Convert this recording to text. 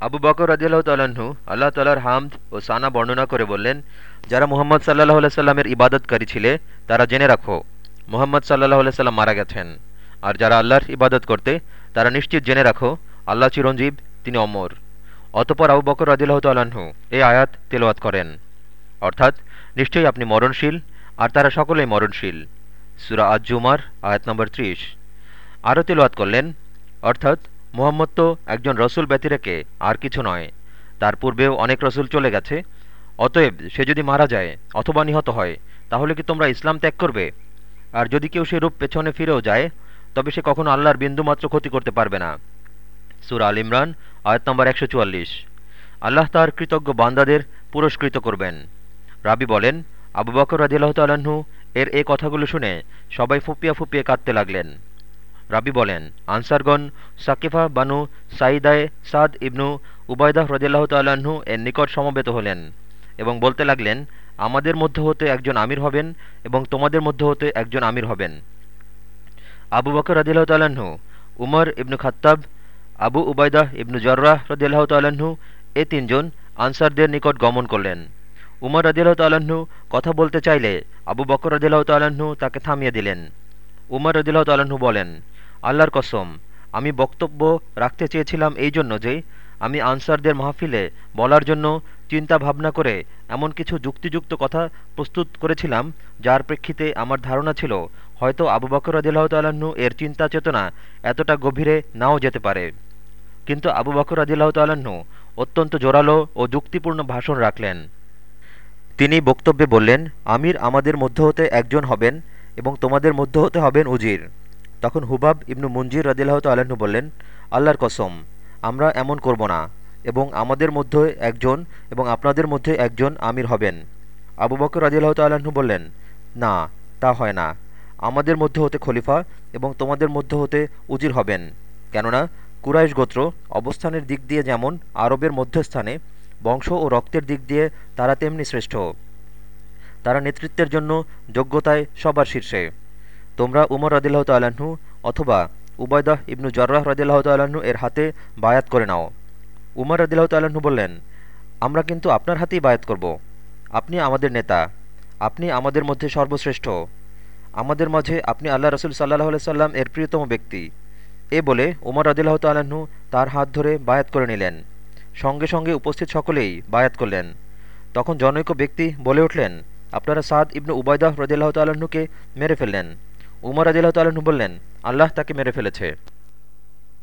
আবু বকর রাজিয়াল্লাহ তাল্লাহ্ন আল্লাহ তালার হামদ ও সানা বর্ণনা করে বললেন, যারা মুহাম্মদ সাল্লাহ সাল্লামের ইবাদতকারী ছিলে, তারা জেনে রাখো, মুহাম্মদ সাল্লাহ সাল্লাম মারা গেছেন। আর যারা আল্লাহর ইবাদত করতে, তারা নিশ্চিত জেনে রাখো, আল্লাহ চিরঞ্জীব, তিনি অমর। অতপর আবু বকর রাজিল্লাহ তাল্লাহ্ন এই আয়াত তেলাওয়াত করেন। অর্থাৎ, নিশ্চয়ই আপনি মরণশীল, আর তারা সকলেই মরণশীল। সুরা আজ জুমার আয়াত নম্বর ত্রিশ। আরও তেলাওয়াত করলেন, অর্থাৎ মুহাম্মদ তো একজন রসুল ব্যতিরেকে আর কিছু নয়। তার পূর্বেও অনেক রসুল চলে গেছে। অতএব সে যদি মারা যায় অথবা নিহত হয়, তাহলে কি তোমরা ইসলাম ত্যাগ করবে? আর যদি কেউ সে রূপ পেছনে ফিরেও যায়, তবে সে কখনো আল্লাহর বিন্দুমাত্র ক্ষতি করতে পারবে না। সুরা আল ইমরান, আয়াত নম্বর একশো চুয়াল্লিশ। আল্লাহ তার কৃতজ্ঞ বান্দাদের পুরস্কৃত করবেন। রাবি বলেন, আবু বকর রাজিয়াল্লাহ তাল্লাহ্ন এর এ কথাগুলো শুনে সবাই ফুপিয়া ফুপিয়ে কাঁদতে লাগলেন। রাবি বলেন, আনসারগণ সাকিফা বানু সাইদায় সাদ ইবনু উবায়দাহ রদিল্লাহ তাল্লাহ্ন এর নিকট সমবেত হলেন এবং বলতে লাগলেন, আমাদের মধ্যে হতে একজন আমির হবেন এবং তোমাদের মধ্যে হতে একজন আমির হবেন। আবু বকর রদিল্লাহ তাল্লাহ্ন উমর ইবনু খাত্তাব, আবু উবায়দাহ ইবনু জর্রাহ রদিল্লাহ তাল্লাহ্ন এ তিনজন আনসারদের নিকট গমন করলেন। উমর রদিল্লাহ তাল্লাহ্ন কথা বলতে চাইলে আবু বকর রদিল্লাহ তাল্লাহ্ন তাকে থামিয়ে দিলেন। উমর রদিল্লাহ তাল্লাহ্ন বলেন আল্লাহর কসম, আমি বক্তব্য রাখতে চেয়েছিলাম এই জন্য যে, আমি আনসারদের মাহফিলে বলার জন্য চিন্তা ভাবনা করে এমন কিছু যুক্তিযুক্ত কথা প্রস্তুত করেছিলাম, যার প্রেক্ষিতে আমার ধারণা ছিল, হয়তো আবু বকর রদিল্লাহ তাল্লাহ্ন এর চিন্তা চেতনা এতটা গভীরে নাও যেতে পারে। কিন্তু আবু বকর রদিল্লাহ তাল্লাহ্ন অত্যন্ত জোরালো ও যুক্তিপূর্ণ ভাষণ রাখলেন। তিনি বক্তব্যে বললেন, আমির আমাদের মধ্য হতে একজন হবেন এবং তোমাদের মধ্য হতে হবেন উজির। তখন হুবাব ইবনু মঞ্জির রদিল্লাহ তাল্লাহ্ন বললেন, আল্লাহর কসম, আমরা এমন করব না এবং আমাদের মধ্যে একজন এবং আপনাদের মধ্যে একজন আমির হবেন। আবু বকর রাজিল্লাহ তাল্লাহ্ন বললেন, না, তা হয় না। আমাদের মধ্যে হতে খলিফা এবং তোমাদের মধ্যে হতে উজির হবেন। কেননা, কুরাইশ গোত্র অবস্থানের দিক দিয়ে যেমন আরবের মধ্যস্থানে, বংশ ও রক্তের দিক দিয়ে তারা তেমনি শ্রেষ্ঠ। তারা নেতৃত্বের জন্য যোগ্যতায় সবার শীর্ষে। তোমরা উমর রদিল্লাহ তাল্লাহ্ন অথবা উবায়দাহ ইবনু জর্রাহ রদিল্লাহ তাল্লাহ্ন এর হাতে বায়াত করে নাও। উমর রদিল্লাহ তাল্লাহ্ন বললেন, আমরা কিন্তু আপনার হাতেই বায়াত করব। আপনি আমাদের নেতা। আপনি আমাদের মধ্যে সর্বশ্রেষ্ঠ। আমাদের মাঝে আপনি আল্লাহ রসুল সাল্লাহ সাল্লাম এর প্রিয়তম ব্যক্তি। এ বলে উমর রদিল্লাহ তাল্লাহ্ন তার হাত ধরে বায়াত করে নিলেন। সঙ্গে সঙ্গে উপস্থিত সকলেই বায়াত করলেন। তখন জনৈক ব্যক্তি বলে উঠলেন, আপনারা সাদ ইবনু উবায়দাহ রদিল্লাহ তাল্লাহ্নকে মেরে ফেললেন। উমর আদিল্লাহ তালু বললেন আল্লাহ তাকে মেরে ফেলেছে।